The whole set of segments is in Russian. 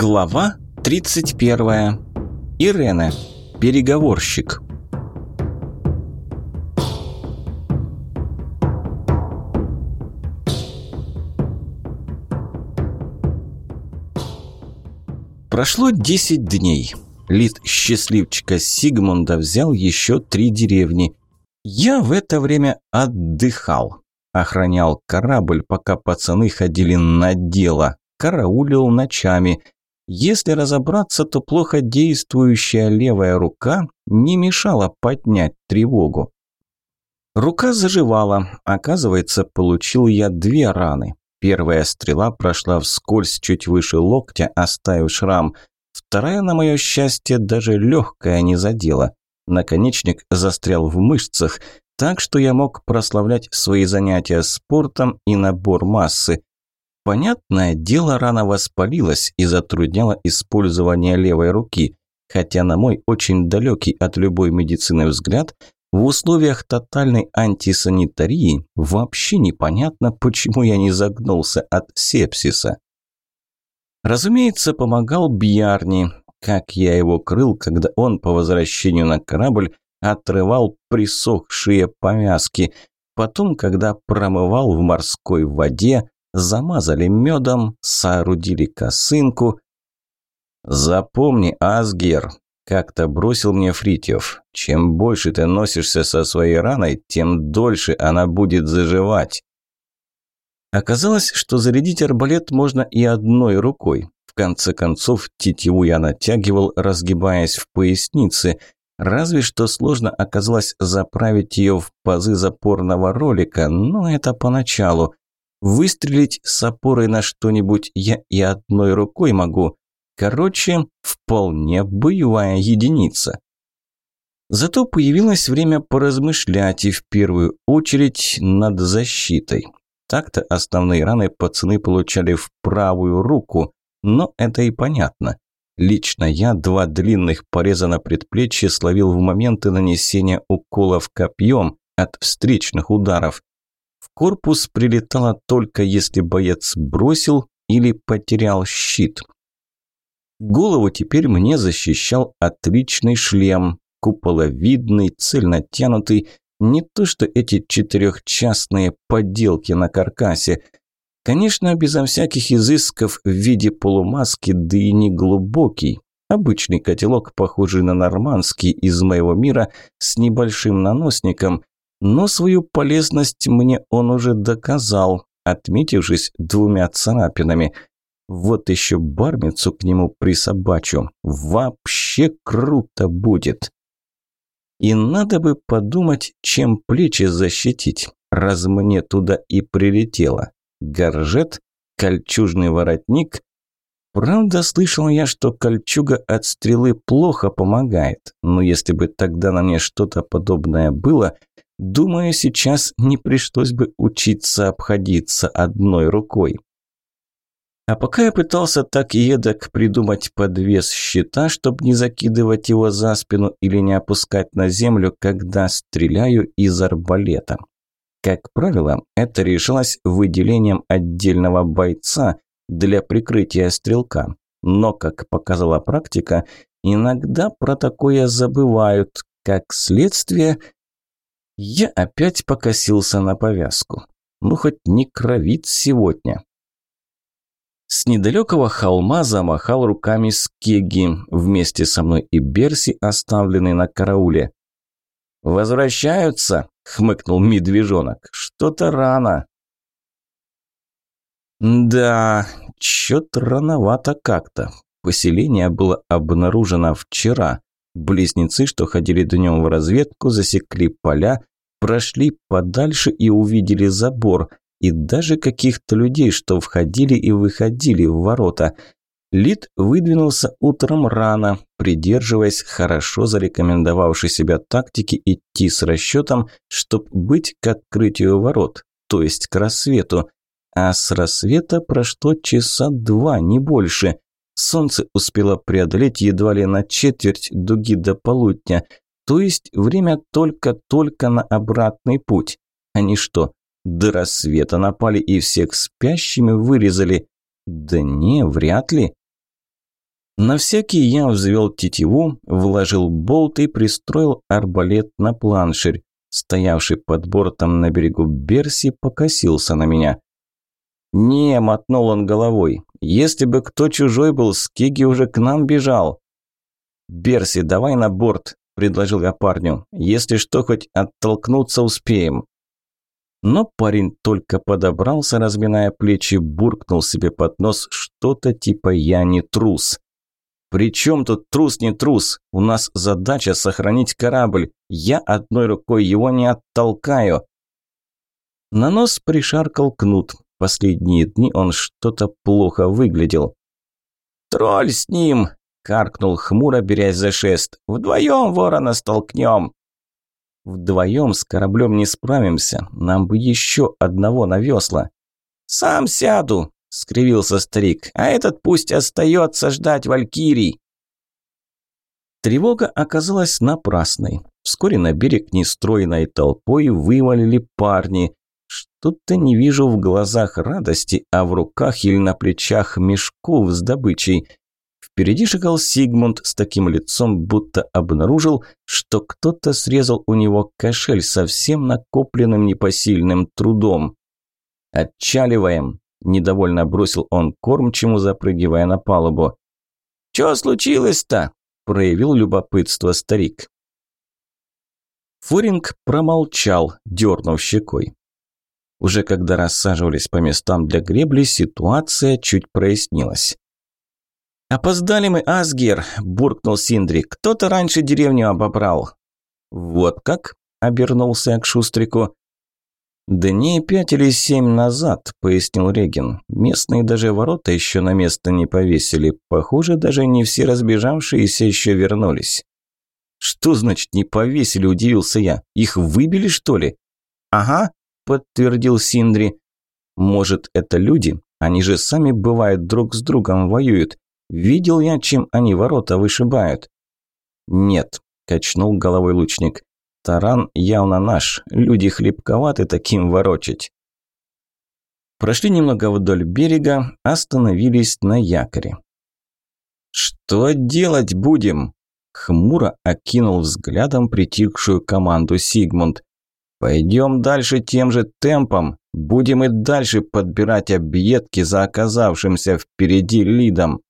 Глава 31. Ирена. Переговорщик. Прошло 10 дней. Лид счастливчика Сигмунда взял еще три деревни. Я в это время отдыхал. Охранял корабль, пока пацаны ходили на дело. Караулил ночами. Если разобраться, то плохо действующая левая рука не мешала поднять тревогу. Рука заживала. Оказывается, получил я две раны. Первая стрела прошла вскользь чуть выше локтя, оставив шрам. Вторая, на мое счастье, даже легкая не задела. Наконечник застрял в мышцах, так что я мог прославлять свои занятия спортом и набор массы. Понятное дело, рана воспалилась и затрудняла использование левой руки, хотя на мой очень далекий от любой медицины взгляд, в условиях тотальной антисанитарии вообще непонятно, почему я не загнулся от сепсиса. Разумеется, помогал Бьярни, как я его крыл, когда он по возвращению на корабль отрывал присохшие повязки. Потом, когда промывал в морской воде, замазали медом, соорудили косынку. «Запомни, Асгер», – как-то бросил мне Фритьев, – «чем больше ты носишься со своей раной, тем дольше она будет заживать». Оказалось, что зарядить арбалет можно и одной рукой. В конце концов, тетиву я натягивал, разгибаясь в пояснице – Разве что сложно оказалось заправить ее в пазы запорного ролика, но это поначалу. Выстрелить с опорой на что-нибудь я и одной рукой могу. Короче, вполне боевая единица. Зато появилось время поразмышлять и в первую очередь над защитой. Так-то основные раны пацаны получали в правую руку, но это и понятно. Лично я два длинных пореза на предплечье словил в моменты нанесения уколов копьем от встречных ударов. В корпус прилетало только если боец бросил или потерял щит. Голову теперь мне защищал отличный шлем, куполовидный, цельнотянутый, не то что эти четырехчастные поделки на каркасе – Конечно, безо всяких изысков в виде полумаски, да и не глубокий. Обычный котелок, похожий на нормандский из моего мира, с небольшим наносником, но свою полезность мне он уже доказал, отметившись двумя царапинами. Вот еще бармицу к нему присобачу. Вообще круто будет. И надо бы подумать, чем плечи защитить, раз мне туда и прилетело горжет, кольчужный воротник. Правда, слышал я, что кольчуга от стрелы плохо помогает, но если бы тогда на мне что-то подобное было, думаю, сейчас не пришлось бы учиться обходиться одной рукой. А пока я пытался так едок придумать подвес щита, чтобы не закидывать его за спину или не опускать на землю, когда стреляю из арбалета. Как правило, это решалось выделением отдельного бойца для прикрытия стрелка. Но, как показала практика, иногда про такое забывают. Как следствие, я опять покосился на повязку. Ну, хоть не кровит сегодня. С недалекого холма замахал руками Скеги, вместе со мной и Берси, оставленный на карауле. «Возвращаются?» – хмыкнул медвежонок. «Что-то рано». «Да, чё-то рановато как-то. Поселение было обнаружено вчера. Близнецы, что ходили днем в разведку, засекли поля, прошли подальше и увидели забор, и даже каких-то людей, что входили и выходили в ворота – Лид выдвинулся утром рано, придерживаясь хорошо зарекомендовавшей себя тактики идти с расчетом, чтобы быть к открытию ворот, то есть к рассвету. А с рассвета прошло часа два, не больше. Солнце успело преодолеть едва ли на четверть дуги до полудня, то есть время только-только на обратный путь. Они что, до рассвета напали и всех спящими вырезали? Да не, вряд ли. На всякий я взвел тетиву, вложил болт и пристроил арбалет на планширь. Стоявший под бортом на берегу Берси покосился на меня. «Не», – мотнул он головой, – «если бы кто чужой был, Скиги уже к нам бежал». «Берси, давай на борт», – предложил я парню. «Если что, хоть оттолкнуться успеем». Но парень только подобрался, разминая плечи, буркнул себе под нос что-то типа «я не трус». «При чем тут трус не трус? У нас задача сохранить корабль. Я одной рукой его не оттолкаю». На нос пришаркал кнут. Последние дни он что-то плохо выглядел. «Тролль с ним!» – каркнул хмуро, берясь за шест. «Вдвоем ворона столкнем!» «Вдвоем с кораблем не справимся. Нам бы еще одного на весла». «Сам сяду!» – скривился старик. «А этот пусть остается ждать валькирий!» Тревога оказалась напрасной. Вскоре на берег нестроенной толпой вывалили парни. Что-то не вижу в глазах радости, а в руках или на плечах мешков с добычей. Впереди шагал Сигмунд с таким лицом, будто обнаружил, что кто-то срезал у него кошель со всем накопленным непосильным трудом. «Отчаливаем!» Недовольно бросил он кормчему, запрыгивая на палубу. «Чё случилось-то?» – проявил любопытство старик. Фуринг промолчал, дернув щекой. Уже когда рассаживались по местам для гребли, ситуация чуть прояснилась. «Опоздали мы, Асгер!» – буркнул Синдри. «Кто-то раньше деревню обобрал». «Вот как?» – обернулся к Шустрику. «Дней пять или семь назад», – пояснил Регин. «Местные даже ворота еще на место не повесили. Похоже, даже не все разбежавшиеся еще вернулись». «Что значит не повесили?» – удивился я. «Их выбили, что ли?» «Ага», – подтвердил Синдри. «Может, это люди? Они же сами, бывают, друг с другом воюют. Видел я, чем они ворота вышибают». «Нет», – качнул головой лучник. Таран явно наш, люди хлебковаты таким ворочать. Прошли немного вдоль берега, остановились на якоре. «Что делать будем?» Хмуро окинул взглядом притихшую команду Сигмунд. «Пойдем дальше тем же темпом. Будем и дальше подбирать объедки за оказавшимся впереди лидом».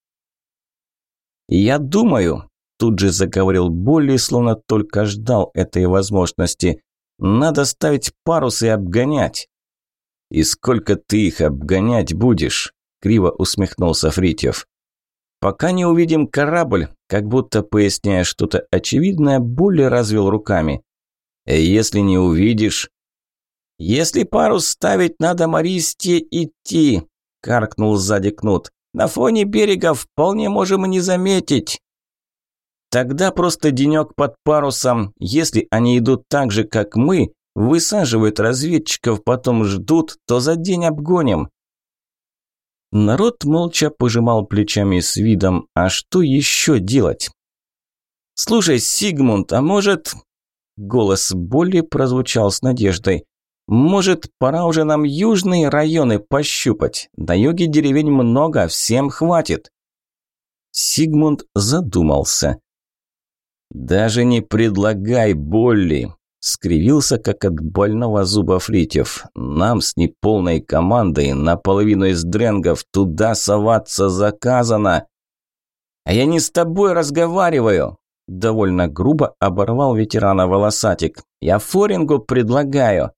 «Я думаю», Тут же заговорил Болли, словно только ждал этой возможности. «Надо ставить парус и обгонять». «И сколько ты их обгонять будешь?» – криво усмехнулся Фритьев. «Пока не увидим корабль», как будто поясняя что-то очевидное, Болли развел руками. «Если не увидишь...» «Если парус ставить, надо Мористе идти», – каркнул сзади Кнут. «На фоне берега вполне можем и не заметить». Тогда просто денек под парусом. Если они идут так же, как мы, высаживают разведчиков, потом ждут, то за день обгоним. Народ молча пожимал плечами с видом, а что еще делать? «Слушай, Сигмунд, а может...» Голос боли прозвучал с надеждой. «Может, пора уже нам южные районы пощупать? На юге деревень много, всем хватит». Сигмунд задумался. «Даже не предлагай, Болли!» – скривился, как от больного зуба Фритьев. «Нам с неполной командой, наполовину из дренгов, туда соваться заказано!» «А я не с тобой разговариваю!» – довольно грубо оборвал ветерана волосатик. «Я Форингу предлагаю!»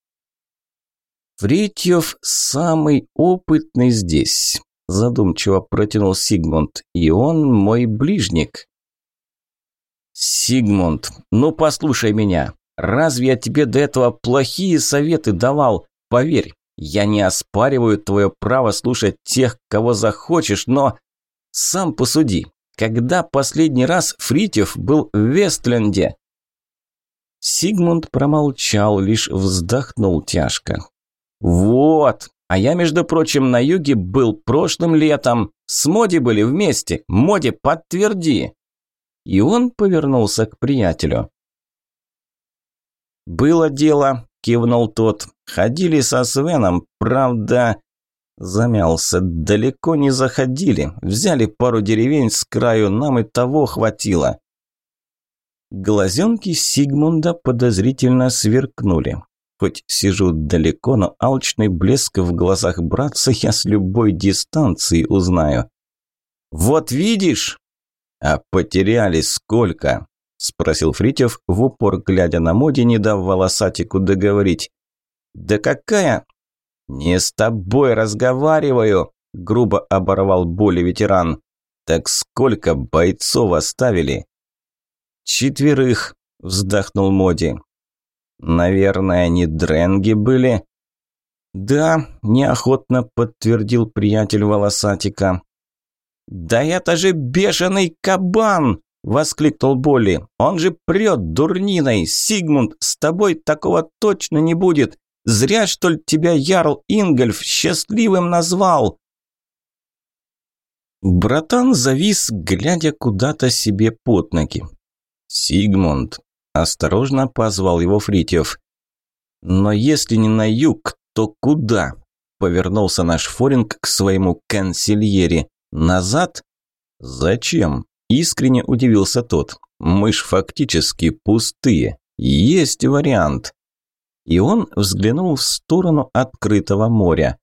«Фритьев самый опытный здесь», – задумчиво протянул Сигмунд. «И он мой ближник». «Сигмунд, ну послушай меня. Разве я тебе до этого плохие советы давал? Поверь, я не оспариваю твое право слушать тех, кого захочешь, но... Сам посуди, когда последний раз Фритьев был в Вестленде?» Сигмунд промолчал, лишь вздохнул тяжко. «Вот, а я, между прочим, на юге был прошлым летом. С Моди были вместе. Моди, подтверди!» И он повернулся к приятелю. «Было дело», – кивнул тот. «Ходили со Свеном, правда...» Замялся. Далеко не заходили. Взяли пару деревень с краю, нам и того хватило. Глазенки Сигмунда подозрительно сверкнули. Хоть сижу далеко, но алчный блеск в глазах братца я с любой дистанции узнаю. «Вот видишь!» «А потеряли сколько?» – спросил Фритьев, в упор глядя на моде, не дав волосатику договорить. «Да какая?» «Не с тобой разговариваю!» – грубо оборвал боли ветеран. «Так сколько бойцов оставили?» «Четверых», – вздохнул Моди. «Наверное, не дренги были?» «Да», – неохотно подтвердил приятель волосатика. «Да это же бешеный кабан!» – воскликнул Болли. «Он же прет дурниной! Сигмунд, с тобой такого точно не будет! Зря, что ли, тебя Ярл Ингольф счастливым назвал!» Братан завис, глядя куда-то себе под ноги. «Сигмунд!» – осторожно позвал его Фритьев. «Но если не на юг, то куда?» – повернулся наш Форинг к своему консильере. «Назад?» «Зачем?» – искренне удивился тот. «Мы ж фактически пустые. Есть вариант». И он взглянул в сторону открытого моря.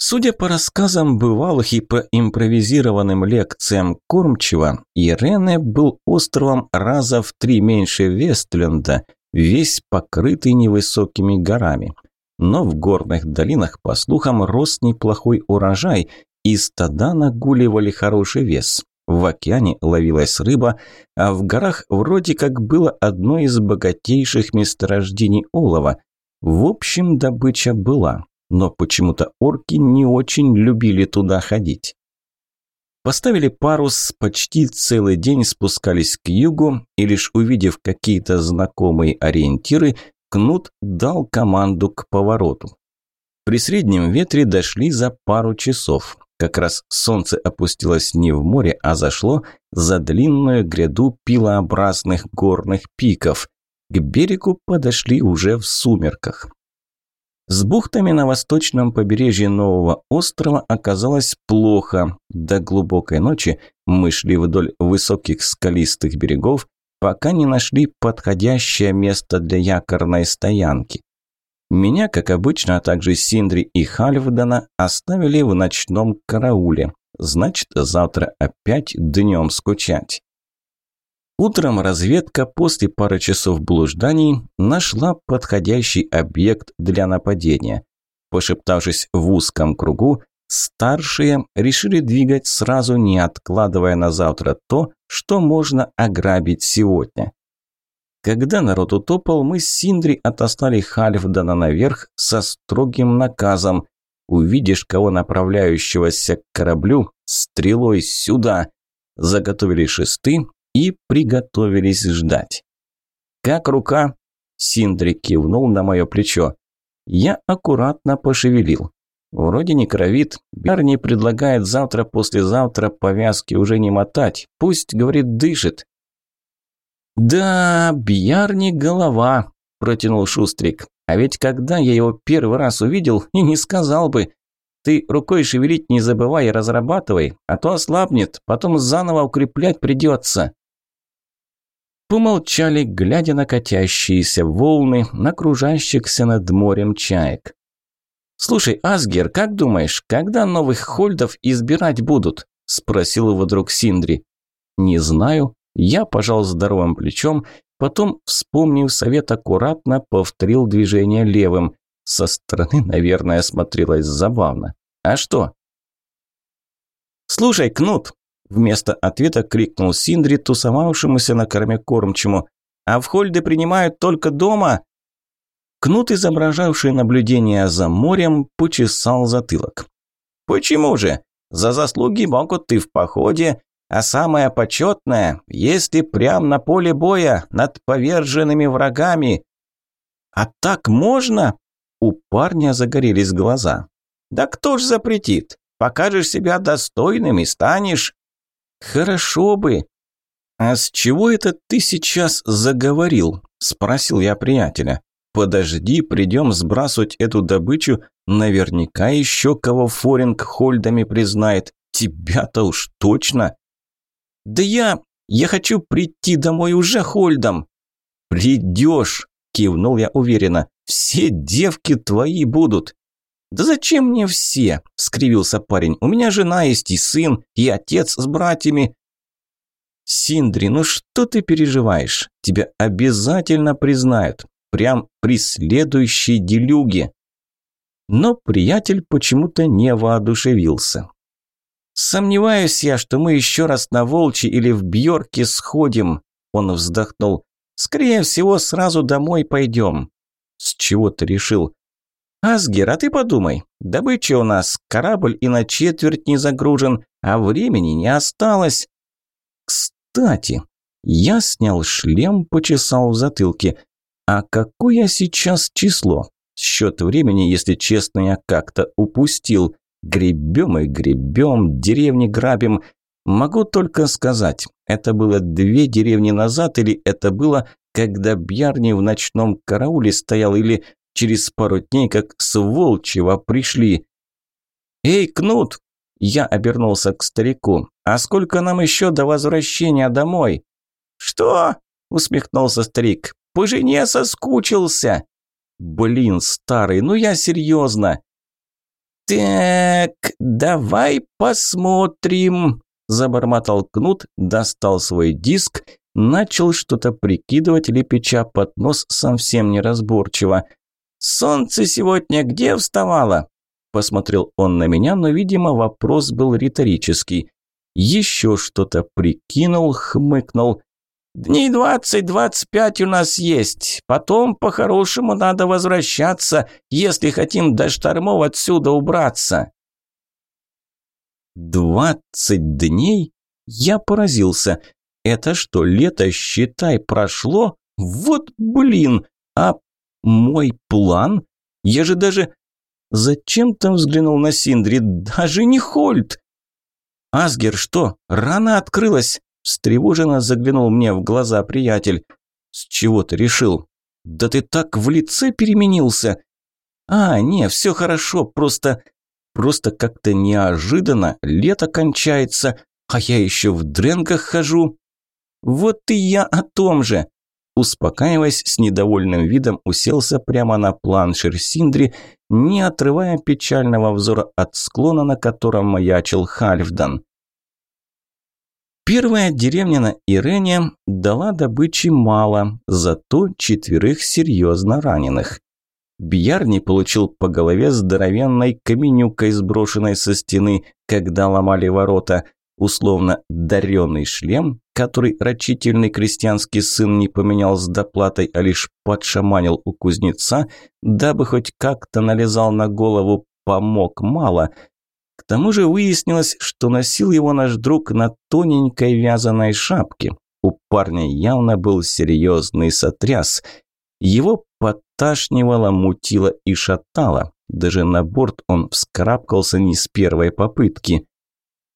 Судя по рассказам бывалых и по импровизированным лекциям Кормчева, Ирене был островом раза в три меньше Вестленда, весь покрытый невысокими горами. Но в горных долинах, по слухам, рос неплохой урожай, и стада нагуливали хороший вес. В океане ловилась рыба, а в горах вроде как было одно из богатейших месторождений олова. В общем, добыча была но почему-то орки не очень любили туда ходить. Поставили парус, почти целый день спускались к югу, и лишь увидев какие-то знакомые ориентиры, Кнут дал команду к повороту. При среднем ветре дошли за пару часов. Как раз солнце опустилось не в море, а зашло за длинную гряду пилообразных горных пиков. К берегу подошли уже в сумерках. С бухтами на восточном побережье нового острова оказалось плохо. До глубокой ночи мы шли вдоль высоких скалистых берегов, пока не нашли подходящее место для якорной стоянки. Меня, как обычно, а также Синдри и Хальфдена оставили в ночном карауле. Значит, завтра опять днем скучать. Утром разведка после пары часов блужданий нашла подходящий объект для нападения. Пошептавшись в узком кругу, старшие решили двигать сразу, не откладывая на завтра то, что можно ограбить сегодня. Когда народ утопал, мы с Синдри отослали Хальфдана наверх со строгим наказом. Увидишь кого направляющегося к кораблю, стрелой сюда. Заготовили шесты, и приготовились ждать. «Как рука?» Синдри кивнул на мое плечо. Я аккуратно пошевелил. Вроде не кровит. Барни предлагает завтра-послезавтра повязки уже не мотать. Пусть, говорит, дышит. «Да, Бьярни голова», – протянул Шустрик. «А ведь когда я его первый раз увидел, и не сказал бы. Ты рукой шевелить не забывай и разрабатывай, а то ослабнет, потом заново укреплять придется». Помолчали, глядя на катящиеся волны, на кружащихся над морем чаек. «Слушай, Асгер, как думаешь, когда новых хольдов избирать будут?» – спросил его друг Синдри. «Не знаю». Я пожал здоровым плечом, потом, вспомнив совет, аккуратно повторил движение левым. Со стороны, наверное, смотрелось забавно. «А что?» «Слушай, Кнут, Вместо ответа крикнул Синдри, тусовавшемуся на корме кормчему. «А в Хольде принимают только дома?» Кнут, изображавший наблюдение за морем, почесал затылок. «Почему же? За заслуги могут ты в походе, а самое почетное, если прям на поле боя над поверженными врагами». «А так можно?» У парня загорелись глаза. «Да кто ж запретит? Покажешь себя достойным и станешь...» «Хорошо бы». «А с чего это ты сейчас заговорил?» – спросил я приятеля. Подожди, придем сбрасывать эту добычу, наверняка еще кого Форинг Хольдами признает. Тебя-то уж точно. Да я... я хочу прийти домой уже Хольдом. Придешь, кивнул я уверенно. Все девки твои будут. «Да зачем мне все?» – скривился парень. «У меня жена есть и сын, и отец с братьями. «Синдри, ну что ты переживаешь? Тебя обязательно признают. Прям при следующей делюге». Но приятель почему-то не воодушевился. «Сомневаюсь я, что мы еще раз на Волчи или в Бьорке сходим», – он вздохнул. «Скорее всего, сразу домой пойдем». «С чего ты решил?» «Асгер, а ты подумай. Добыча у нас, корабль и на четверть не загружен, а времени не осталось». Кстати, я снял шлем, почесал в затылке. А какое сейчас число? Счет времени, если честно, я как-то упустил. Гребем и гребем, деревни грабим. Могу только сказать, это было две деревни назад или это было, когда Бьярни в ночном карауле стоял или через пару дней, как с Волчьего пришли. «Эй, Кнут!» Я обернулся к старику. «А сколько нам еще до возвращения домой?» «Что?» – усмехнулся старик. «По жене соскучился!» «Блин, старый, ну я серьезно!» «Так, давай посмотрим!» – забормотал Кнут, достал свой диск, начал что-то прикидывать, лепеча под нос совсем неразборчиво. «Солнце сегодня где вставало?» Посмотрел он на меня, но, видимо, вопрос был риторический. Еще что-то прикинул, хмыкнул. «Дней двадцать-двадцать пять у нас есть. Потом по-хорошему надо возвращаться, если хотим до штормов отсюда убраться». «Двадцать дней?» Я поразился. «Это что, лето, считай, прошло? Вот блин! А мой план? Я же даже Зачем-то взглянул на Синдри. Даже не Хольт. «Асгер, что, рана открылась?» Встревоженно заглянул мне в глаза приятель. «С чего ты решил?» «Да ты так в лице переменился!» «А, не, все хорошо, просто... Просто как-то неожиданно лето кончается, а я еще в дренгах хожу». «Вот и я о том же!» Успокаиваясь, с недовольным видом уселся прямо на планшер Синдри, не отрывая печального взора от склона, на котором маячил Хальфдан. Первая деревня на Ирене дала добычи мало, зато четверых серьезно раненых. Бьярни получил по голове здоровенной каменюкой, сброшенной со стены, когда ломали ворота – условно даренный шлем, который рачительный крестьянский сын не поменял с доплатой, а лишь подшаманил у кузнеца, дабы хоть как-то налезал на голову, помог мало. К тому же выяснилось, что носил его наш друг на тоненькой вязаной шапке. У парня явно был серьезный сотряс. Его подташнивало, мутило и шатало. Даже на борт он вскарабкался не с первой попытки.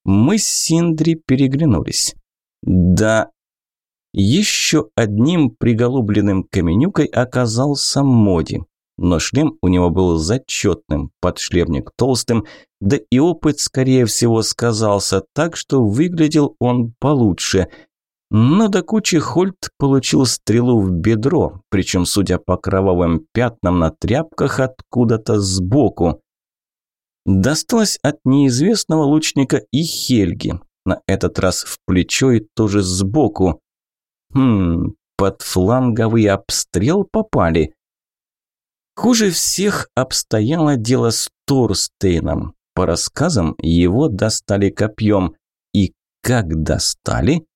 Мы с Синдри переглянулись. Да, еще одним приголубленным каменюкой оказался Моди. Но шлем у него был зачетным, подшлемник толстым, да и опыт, скорее всего, сказался так, что выглядел он получше. Но до кучи Хольт получил стрелу в бедро, причем, судя по кровавым пятнам на тряпках, откуда-то сбоку. Досталось от неизвестного лучника и Хельги. На этот раз в плечо и тоже сбоку. Хм, под фланговый обстрел попали. Хуже всех обстояло дело с Торстейном. По рассказам, его достали копьем. И как достали?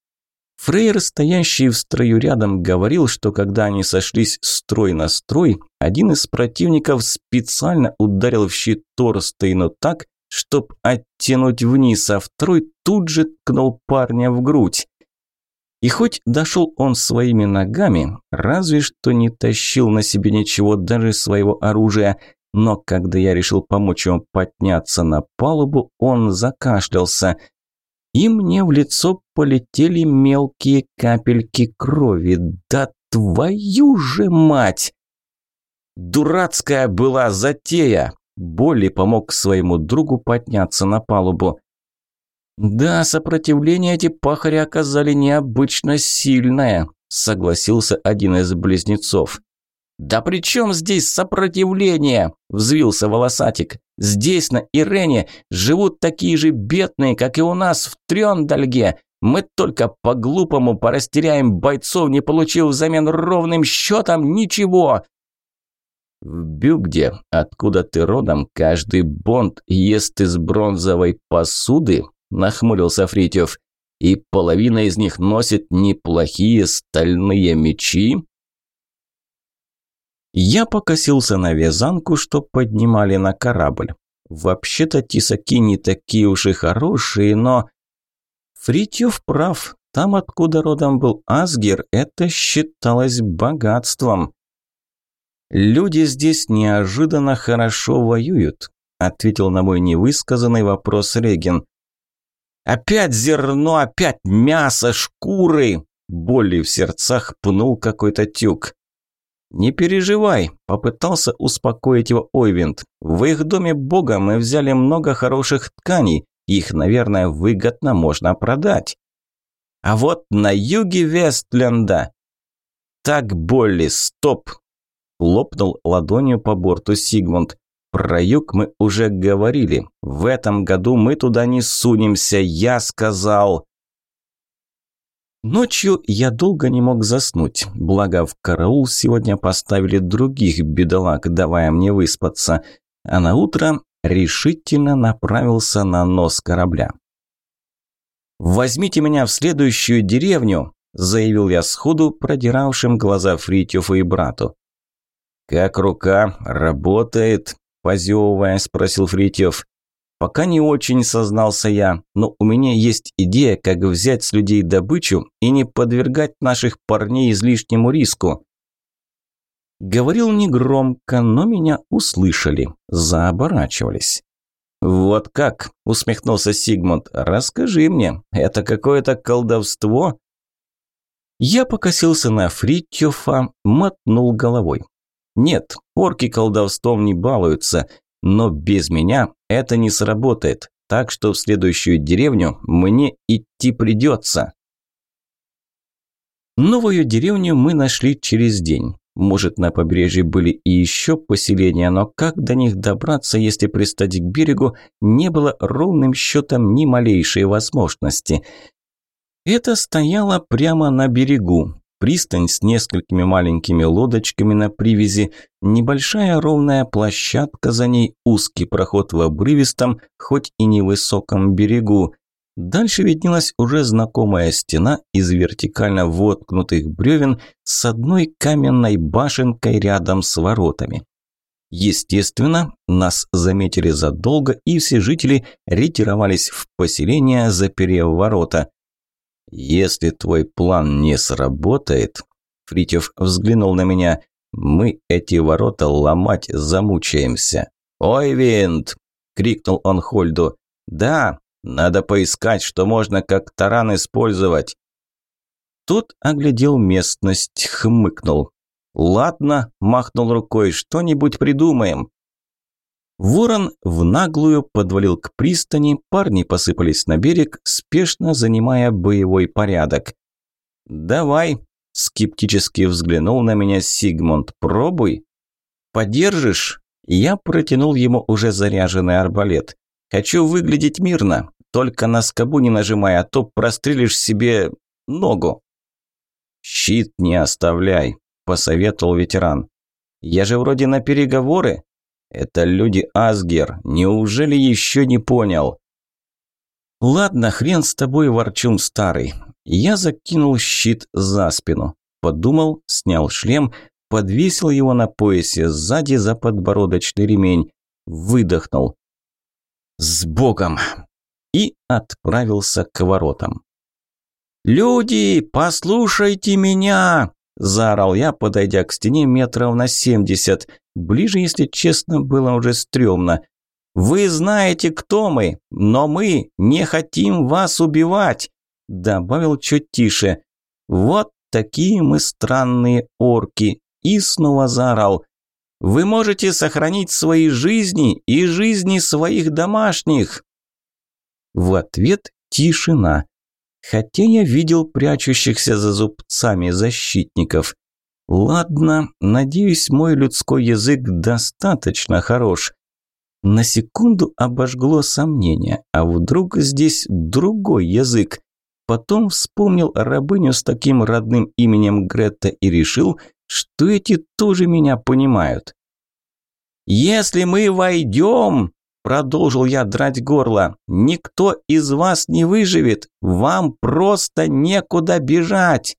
Фрейр, стоящий в строю рядом, говорил, что когда они сошлись строй на строй, один из противников специально ударил в щит Торстейну так, чтоб оттянуть вниз, а второй тут же ткнул парня в грудь. И хоть дошел он своими ногами, разве что не тащил на себе ничего, даже своего оружия, но когда я решил помочь ему подняться на палубу, он закашлялся – и мне в лицо полетели мелкие капельки крови. Да твою же мать! Дурацкая была затея. Болли помог своему другу подняться на палубу. «Да, сопротивление эти пахари оказали необычно сильное», – согласился один из близнецов. «Да при чем здесь сопротивление?» – взвился волосатик. «Здесь, на Ирене, живут такие же бедные, как и у нас в Трёндальге. Мы только по-глупому порастеряем бойцов, не получив взамен ровным счетом ничего. В Бюгде, откуда ты родом, каждый бонд ест из бронзовой посуды, нахмурился Фритьев. И половина из них носит неплохие стальные мечи. Я покосился на вязанку, что поднимали на корабль. Вообще-то тесаки не такие уж и хорошие, но... Фритьев прав. Там, откуда родом был Асгер, это считалось богатством. «Люди здесь неожиданно хорошо воюют», – ответил на мой невысказанный вопрос Реген. «Опять зерно, опять мясо, шкуры!» Боли в сердцах пнул какой-то тюк. «Не переживай», – попытался успокоить его Ойвинд. «В их доме бога мы взяли много хороших тканей. Их, наверное, выгодно можно продать. А вот на юге Вестленда... Так, Болли, стоп! Лопнул ладонью по борту Сигмунд. Про юг мы уже говорили. В этом году мы туда не сунемся, я сказал. Ночью я долго не мог заснуть, благо в караул сегодня поставили других бедолаг, давая мне выспаться. А на утро решительно направился на нос корабля. «Возьмите меня в следующую деревню», – заявил я сходу продиравшим глаза Фритьёфу и брату. «Как рука? Работает?» – позевывая, спросил Фритьев. «Пока не очень сознался я, но у меня есть идея, как взять с людей добычу и не подвергать наших парней излишнему риску». Говорил негромко, но меня услышали, заоборачивались. «Вот как?» – усмехнулся Сигмунд. «Расскажи мне, это какое-то колдовство?» Я покосился на Фритьёфа, мотнул головой. «Нет, орки колдовством не балуются, но без меня это не сработает, так что в следующую деревню мне идти придется». Новую деревню мы нашли через день. Может, на побережье были и еще поселения, но как до них добраться, если пристать к берегу, не было ровным счетом ни малейшей возможности. Это стояло прямо на берегу. Пристань с несколькими маленькими лодочками на привязи, небольшая ровная площадка за ней, узкий проход в обрывистом, хоть и невысоком берегу. Дальше виднелась уже знакомая стена из вертикально воткнутых бревен с одной каменной башенкой рядом с воротами. Естественно, нас заметили задолго, и все жители ретировались в поселение, заперев ворота. «Если твой план не сработает», – Фритьев взглянул на меня, – «мы эти ворота ломать замучаемся». «Ой, Винт!» – крикнул он Хольду. «Да, надо поискать, что можно как таран использовать. Тот оглядел местность, хмыкнул. «Ладно», – махнул рукой, – «что-нибудь придумаем». Ворон в наглую подвалил к пристани, парни посыпались на берег, спешно занимая боевой порядок. «Давай», – скептически взглянул на меня Сигмунд, – «пробуй». «Подержишь?» Я протянул ему уже заряженный арбалет. «Хочу выглядеть мирно. Только на скобу не нажимай, а то прострелишь себе ногу. «Щит не оставляй», – посоветовал ветеран. «Я же вроде на переговоры». «Это люди Асгер, неужели еще не понял?» «Ладно, хрен с тобой, ворчун старый». Я закинул щит за спину. Подумал, снял шлем, подвесил его на поясе сзади за подбородочный ремень. Выдохнул. «С Богом! и отправился к воротам. «Люди, послушайте меня!» – заорал я, подойдя к стене метров на семьдесят. Ближе, если честно, было уже стрёмно. «Вы знаете, кто мы, но мы не хотим вас убивать!» – добавил чуть тише. «Вот такие мы странные орки!» И снова заорал. Вы можете сохранить свои жизни и жизни своих домашних. В ответ тишина. Хотя я видел прячущихся за зубцами защитников. Ладно, надеюсь, мой людской язык достаточно хорош. На секунду обожгло сомнение, а вдруг здесь другой язык. Потом вспомнил рабыню с таким родным именем Гретта и решил, что эти тоже меня понимают. «Если мы войдем», – продолжил я драть горло, – «никто из вас не выживет, вам просто некуда бежать».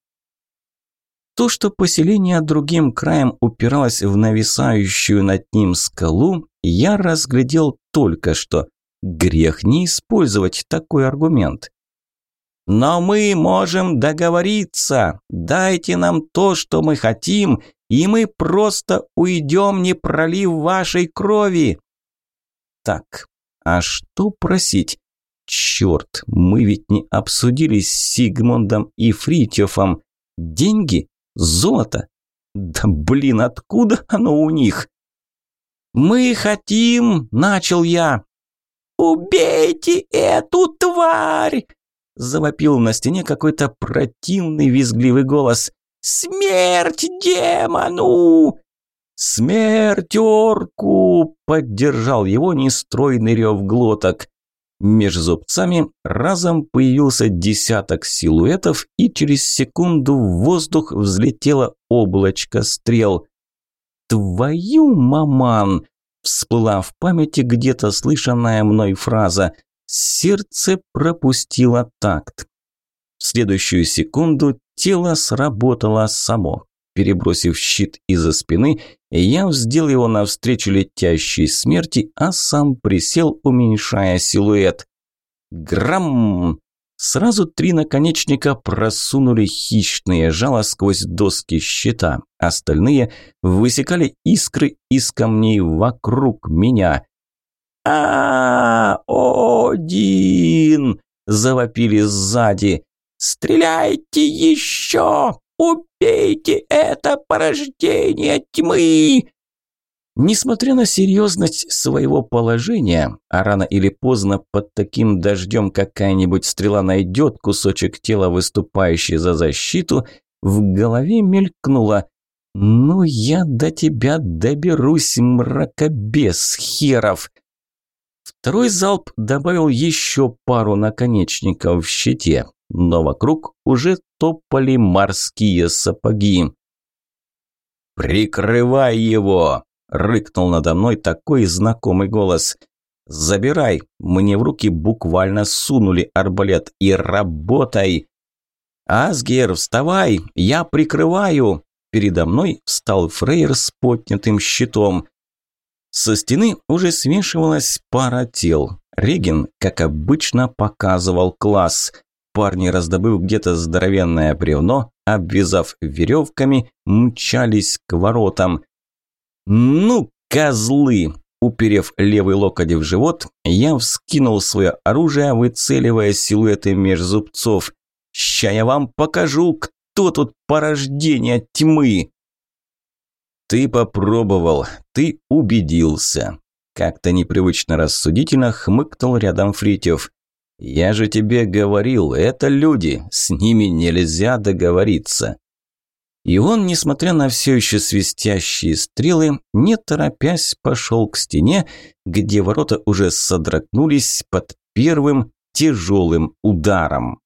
То, что поселение другим краем упиралось в нависающую над ним скалу, я разглядел только что. Грех не использовать такой аргумент. «Но мы можем договориться. Дайте нам то, что мы хотим, и мы просто уйдем, не пролив вашей крови». Так, а что просить? Черт, мы ведь не обсудили с Сигмундом и Фритьофом. Деньги? Золото? Да блин, откуда оно у них? «Мы хотим...» – начал я. «Убейте эту тварь!» – завопил на стене какой-то противный визгливый голос. «Смерть демону!» «Смерть орку!» – поддержал его нестройный рев глоток. Меж зубцами разом появился десяток силуэтов, и через секунду в воздух взлетело облачко стрел. «Твою маман!» – всплыла в памяти где-то слышанная мной фраза. Сердце пропустило такт. В следующую секунду тело сработало само. Перебросив щит из-за спины, я вздел его навстречу летящей смерти, а сам присел, уменьшая силуэт. Грамм! Сразу три наконечника просунули хищные жало сквозь доски щита. Остальные высекали искры из камней вокруг меня. а, Один!» – завопили сзади. «Стреляйте еще! Убейте это порождение тьмы!» Несмотря на серьезность своего положения, а рано или поздно под таким дождем какая-нибудь стрела найдет кусочек тела, выступающий за защиту, в голове мелькнуло «Ну я до тебя доберусь, мракобес херов!» Второй залп добавил еще пару наконечников в щите, но вокруг уже топали морские сапоги. «Прикрывай его!» Рыкнул надо мной такой знакомый голос. «Забирай!» Мне в руки буквально сунули арбалет. «И работай!» «Асгер, вставай! Я прикрываю!» Передо мной встал Фрейр с поднятым щитом. Со стены уже смешивалась пара тел. Реген, как обычно, показывал класс. Парни, раздобыв где-то здоровенное бревно, обвязав веревками, мчались к воротам. «Ну, козлы!» Уперев левый локоть в живот, я вскинул свое оружие, выцеливая силуэты меж зубцов. «Ща я вам покажу, кто тут порождение тьмы!» «Ты попробовал, ты убедился!» Как-то непривычно рассудительно хмыкнул рядом Фритьев. «Я же тебе говорил, это люди, с ними нельзя договориться!» И он, несмотря на все еще свистящие стрелы, не торопясь пошел к стене, где ворота уже содрогнулись под первым тяжелым ударом.